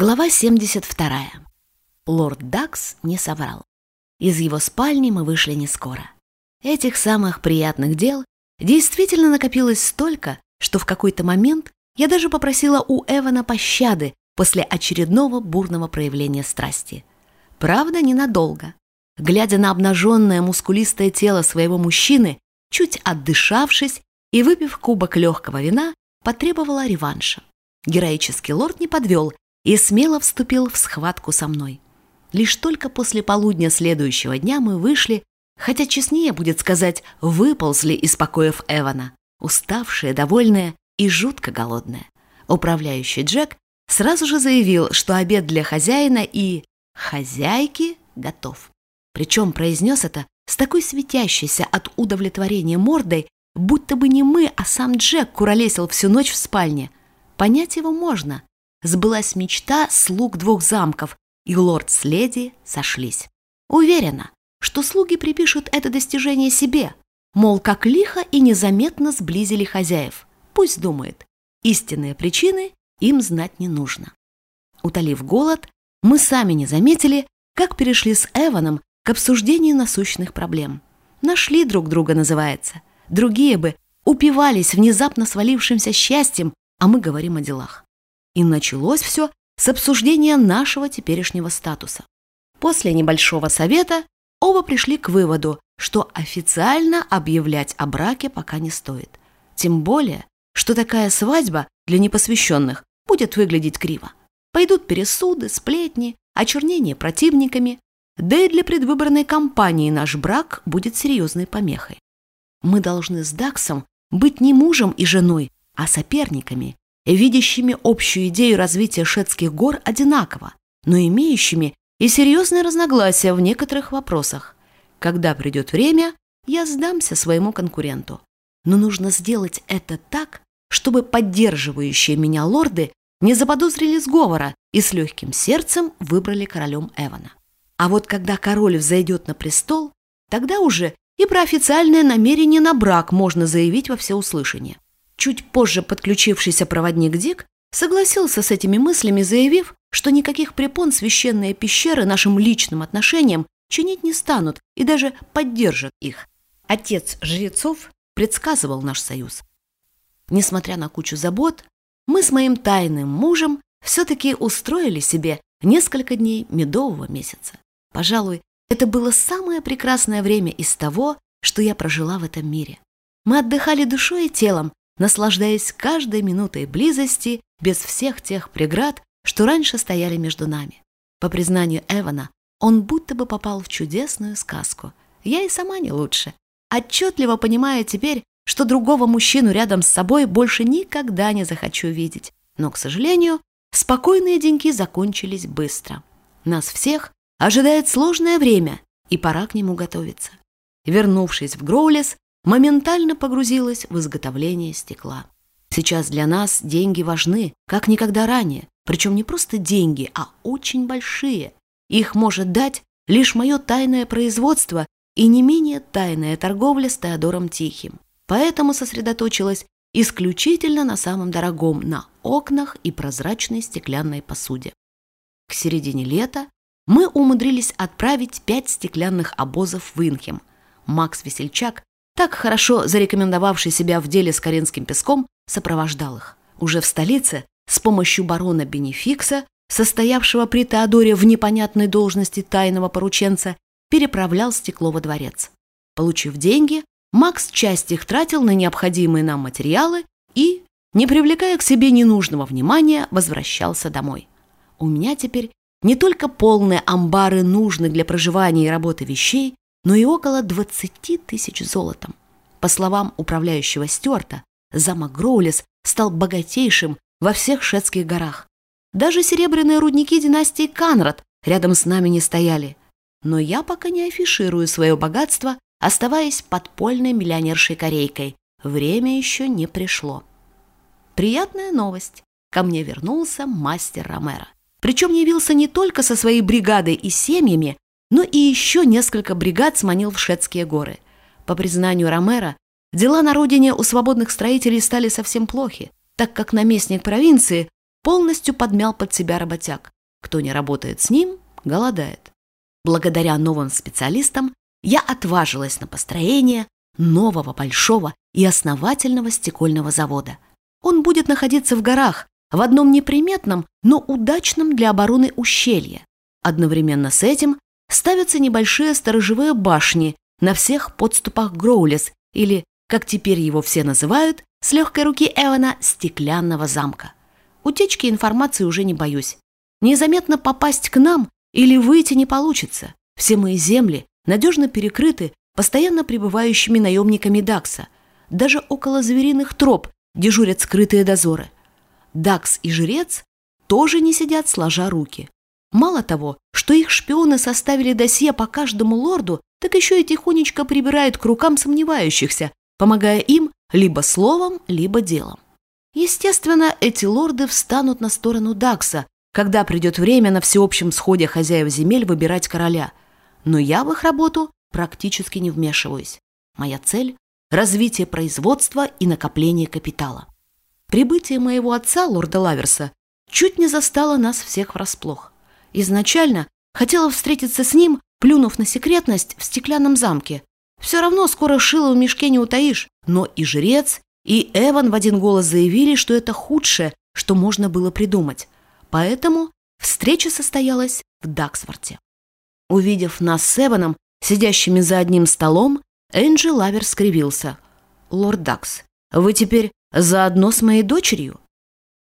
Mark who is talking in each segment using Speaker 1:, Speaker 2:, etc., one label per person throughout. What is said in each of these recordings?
Speaker 1: Глава 72. Лорд Дакс не соврал. Из его спальни мы вышли не скоро. Этих самых приятных дел действительно накопилось столько, что в какой-то момент я даже попросила у Эвана пощады после очередного бурного проявления страсти. Правда, ненадолго. Глядя на обнаженное мускулистое тело своего мужчины, чуть отдышавшись и выпив кубок легкого вина, потребовала реванша. Героический лорд не подвел и смело вступил в схватку со мной. Лишь только после полудня следующего дня мы вышли, хотя честнее будет сказать, выползли из покоев Эвана, уставшие, довольные и жутко голодные. Управляющий Джек сразу же заявил, что обед для хозяина и хозяйки готов. Причем произнес это с такой светящейся от удовлетворения мордой, будто бы не мы, а сам Джек куролесил всю ночь в спальне. Понять его можно, сбылась мечта слуг двух замков, и лорд с леди сошлись. Уверена, что слуги припишут это достижение себе, мол, как лихо и незаметно сблизили хозяев. Пусть думает, истинные причины им знать не нужно. Утолив голод, мы сами не заметили, как перешли с Эваном к обсуждению насущных проблем. Нашли друг друга, называется. Другие бы упивались внезапно свалившимся счастьем, а мы говорим о делах. И началось все с обсуждения нашего теперешнего статуса. После небольшого совета оба пришли к выводу, что официально объявлять о браке пока не стоит. Тем более, что такая свадьба для непосвященных будет выглядеть криво. Пойдут пересуды, сплетни, очернение противниками, да и для предвыборной кампании наш брак будет серьезной помехой. Мы должны с Даксом быть не мужем и женой, а соперниками, видящими общую идею развития шетских гор одинаково, но имеющими и серьезные разногласия в некоторых вопросах. Когда придет время, я сдамся своему конкуренту. Но нужно сделать это так, чтобы поддерживающие меня лорды не заподозрили сговора и с легким сердцем выбрали королем Эвана. А вот когда король взойдет на престол, тогда уже и про официальное намерение на брак можно заявить во всеуслышание. Чуть позже подключившийся проводник Дик согласился с этими мыслями, заявив, что никаких препон священные пещеры нашим личным отношениям чинить не станут и даже поддержат их. Отец жрецов предсказывал наш союз. Несмотря на кучу забот, мы с моим тайным мужем все-таки устроили себе несколько дней медового месяца. Пожалуй, это было самое прекрасное время из того, что я прожила в этом мире. Мы отдыхали душой и телом, наслаждаясь каждой минутой близости без всех тех преград, что раньше стояли между нами. По признанию Эвана, он будто бы попал в чудесную сказку. Я и сама не лучше. Отчетливо понимаю теперь, что другого мужчину рядом с собой больше никогда не захочу видеть. Но, к сожалению, спокойные деньки закончились быстро. Нас всех ожидает сложное время, и пора к нему готовиться. Вернувшись в Гроулес, моментально погрузилась в изготовление стекла. Сейчас для нас деньги важны, как никогда ранее, причем не просто деньги, а очень большие. Их может дать лишь мое тайное производство и не менее тайная торговля с Теодором Тихим. Поэтому сосредоточилась исключительно на самом дорогом, на окнах и прозрачной стеклянной посуде. К середине лета мы умудрились отправить пять стеклянных обозов в Инхем. Макс Весельчак так хорошо зарекомендовавший себя в деле с Каринским песком, сопровождал их. Уже в столице с помощью барона Бенефикса, состоявшего при Теодоре в непонятной должности тайного порученца, переправлял стекло во дворец. Получив деньги, Макс часть их тратил на необходимые нам материалы и, не привлекая к себе ненужного внимания, возвращался домой. У меня теперь не только полные амбары нужных для проживания и работы вещей, но и около 20 тысяч золотом. По словам управляющего Стюарта, замок Гроулис стал богатейшим во всех шетских горах. Даже серебряные рудники династии Канрад рядом с нами не стояли. Но я пока не афиширую свое богатство, оставаясь подпольной миллионершей-корейкой. Время еще не пришло. Приятная новость. Ко мне вернулся мастер Ромеро. Причем явился не только со своей бригадой и семьями, но и еще несколько бригад сманил в Шетские горы. По признанию Ромера, дела на родине у свободных строителей стали совсем плохи, так как наместник провинции полностью подмял под себя работяг. Кто не работает с ним, голодает. Благодаря новым специалистам я отважилась на построение нового большого и основательного стекольного завода. Он будет находиться в горах, в одном неприметном, но удачном для обороны ущелье. Одновременно с этим ставятся небольшие сторожевые башни на всех подступах Гроулес или, как теперь его все называют, с легкой руки Эвана, стеклянного замка. Утечки информации уже не боюсь. Незаметно попасть к нам или выйти не получится. Все мои земли надежно перекрыты постоянно пребывающими наемниками Дакса. Даже около звериных троп дежурят скрытые дозоры. Дакс и жрец тоже не сидят сложа руки. Мало того, что их шпионы составили досье по каждому лорду, так еще и тихонечко прибирают к рукам сомневающихся, помогая им либо словом, либо делом. Естественно, эти лорды встанут на сторону Дакса, когда придет время на всеобщем сходе хозяев земель выбирать короля. Но я в их работу практически не вмешиваюсь. Моя цель – развитие производства и накопление капитала. Прибытие моего отца, лорда Лаверса, чуть не застало нас всех врасплох. Изначально хотела встретиться с ним, плюнув на секретность в стеклянном замке. Все равно скоро шило в мешке не утаишь. Но и жрец, и Эван в один голос заявили, что это худшее, что можно было придумать. Поэтому встреча состоялась в Даксворте. Увидев нас с Эваном, сидящими за одним столом, Энджи Лавер скривился. «Лорд Дакс, вы теперь заодно с моей дочерью?»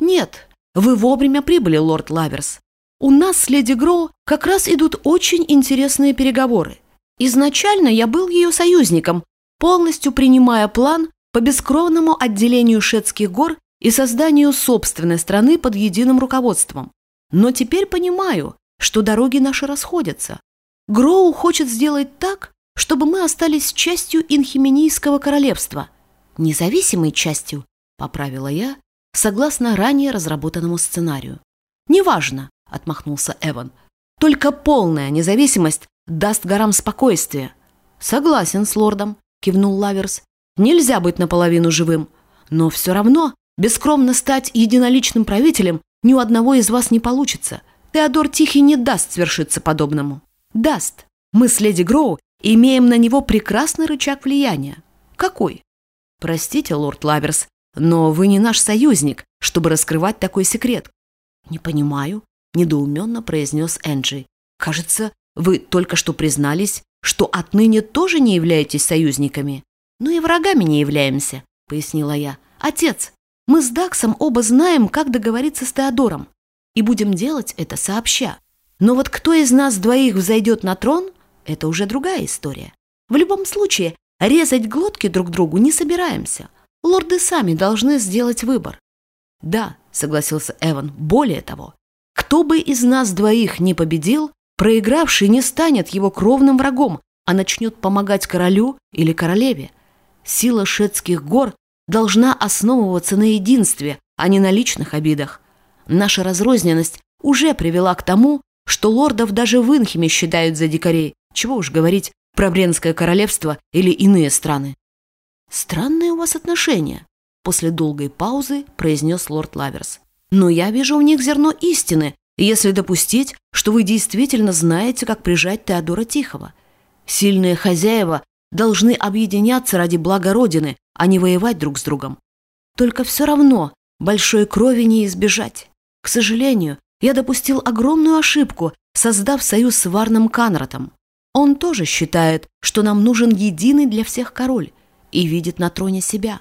Speaker 1: «Нет, вы вовремя прибыли, лорд Лаверс. У нас с леди Гроу как раз идут очень интересные переговоры. Изначально я был ее союзником, полностью принимая план по бескровному отделению Шетских гор и созданию собственной страны под единым руководством. Но теперь понимаю, что дороги наши расходятся. Гроу хочет сделать так, чтобы мы остались частью Инхименийского королевства. Независимой частью, поправила я, согласно ранее разработанному сценарию. Неважно, – отмахнулся Эван. «Только полная независимость даст горам спокойствие». «Согласен с лордом», – кивнул Лаверс. «Нельзя быть наполовину живым. Но все равно бескровно стать единоличным правителем ни у одного из вас не получится. Теодор Тихий не даст свершиться подобному». «Даст. Мы с леди Гроу имеем на него прекрасный рычаг влияния». «Какой?» «Простите, лорд Лаверс, но вы не наш союзник, чтобы раскрывать такой секрет». «Не понимаю», – недоуменно произнес Энджи. «Кажется, вы только что признались, что отныне тоже не являетесь союзниками». «Ну и врагами не являемся», – пояснила я. «Отец, мы с Даксом оба знаем, как договориться с Теодором, и будем делать это сообща. Но вот кто из нас двоих взойдет на трон – это уже другая история. В любом случае, резать глотки друг другу не собираемся. Лорды сами должны сделать выбор». «Да», – согласился Эван, – «более того, кто бы из нас двоих не победил, проигравший не станет его кровным врагом, а начнет помогать королю или королеве. Сила шетских гор должна основываться на единстве, а не на личных обидах. Наша разрозненность уже привела к тому, что лордов даже в Инхиме считают за дикарей. Чего уж говорить про Бренское королевство или иные страны. «Странные у вас отношения», – после долгой паузы произнес лорд Лаверс. Но я вижу в них зерно истины, если допустить, что вы действительно знаете, как прижать Теодора Тихого. Сильные хозяева должны объединяться ради блага Родины, а не воевать друг с другом. Только все равно большой крови не избежать. К сожалению, я допустил огромную ошибку, создав союз с Варном Канратом. Он тоже считает, что нам нужен единый для всех король и видит на троне себя.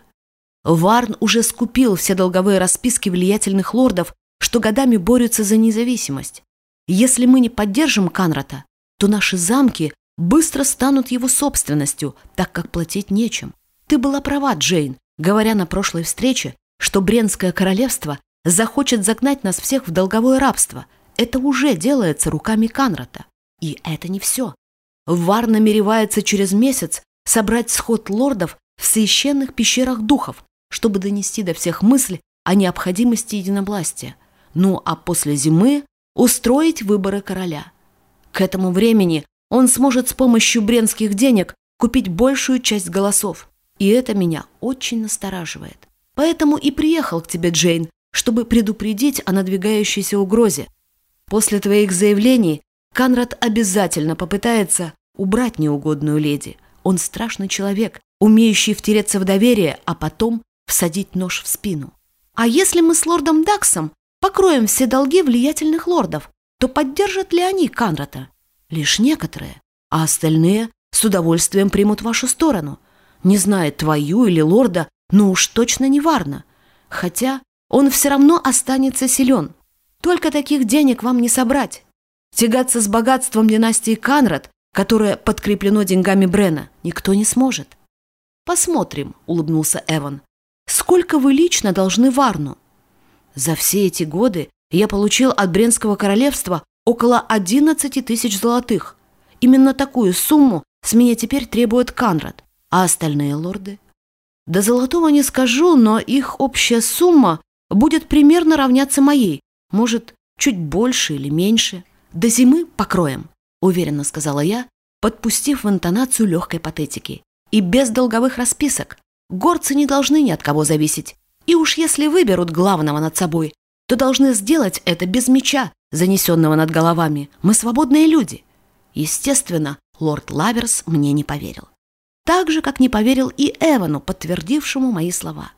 Speaker 1: Варн уже скупил все долговые расписки влиятельных лордов, что годами борются за независимость. Если мы не поддержим Канрата, то наши замки быстро станут его собственностью, так как платить нечем. Ты была права, Джейн, говоря на прошлой встрече, что Бренское королевство захочет загнать нас всех в долговое рабство. Это уже делается руками Канрата. И это не все. Вар намеревается через месяц собрать сход лордов в священных пещерах духов, чтобы донести до всех мысль о необходимости единовластия, ну а после зимы устроить выборы короля. К этому времени он сможет с помощью бренских денег купить большую часть голосов, и это меня очень настораживает. Поэтому и приехал к тебе, Джейн, чтобы предупредить о надвигающейся угрозе. После твоих заявлений Канрад обязательно попытается убрать неугодную леди. Он страшный человек, умеющий втереться в доверие, а потом всадить нож в спину. А если мы с лордом Даксом покроем все долги влиятельных лордов, то поддержат ли они Канрата? Лишь некоторые, а остальные с удовольствием примут вашу сторону. Не знает твою или лорда, но уж точно не Варна. Хотя он все равно останется силен. Только таких денег вам не собрать. Тягаться с богатством династии Канрад, которое подкреплено деньгами Брена, никто не сможет. «Посмотрим», — улыбнулся Эван. «Сколько вы лично должны Варну?» «За все эти годы я получил от Бренского королевства около 11 тысяч золотых. Именно такую сумму с меня теперь требует Канрад. А остальные лорды? До золотого не скажу, но их общая сумма будет примерно равняться моей. Может, чуть больше или меньше. До зимы покроем, уверенно сказала я, подпустив в интонацию легкой патетики. И без долговых расписок. Горцы не должны ни от кого зависеть. И уж если выберут главного над собой, то должны сделать это без меча, занесенного над головами. Мы свободные люди. Естественно, лорд Лаверс мне не поверил. Так же, как не поверил и Эвану, подтвердившему мои слова.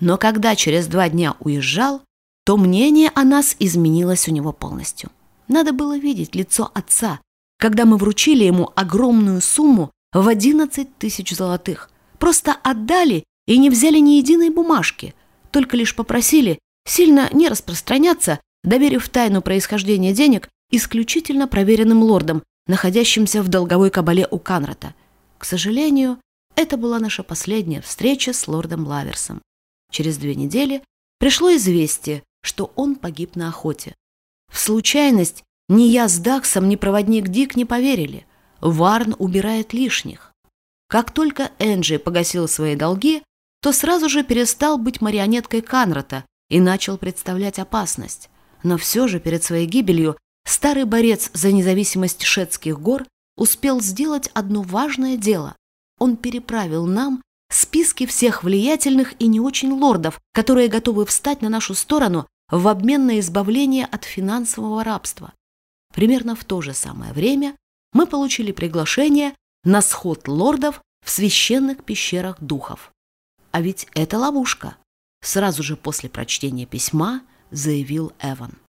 Speaker 1: Но когда через два дня уезжал, то мнение о нас изменилось у него полностью. Надо было видеть лицо отца, когда мы вручили ему огромную сумму в 11 тысяч золотых. Просто отдали и не взяли ни единой бумажки, только лишь попросили сильно не распространяться, доверив тайну происхождения денег исключительно проверенным лордам, находящимся в долговой кабале у Канрата. К сожалению, это была наша последняя встреча с лордом Лаверсом. Через две недели пришло известие, что он погиб на охоте. В случайность ни я с Даксом, ни проводник Дик не поверили. Варн убирает лишних. Как только Энджи погасил свои долги, то сразу же перестал быть марионеткой Канрата и начал представлять опасность. Но все же перед своей гибелью старый борец за независимость шетских гор успел сделать одно важное дело. Он переправил нам списки всех влиятельных и не очень лордов, которые готовы встать на нашу сторону в обмен на избавление от финансового рабства. Примерно в то же самое время мы получили приглашение на сход лордов в священных пещерах духов. А ведь это ловушка. Сразу же после прочтения письма заявил Эван.